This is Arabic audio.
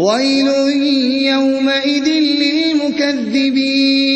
ويل يومئذ للمكذبين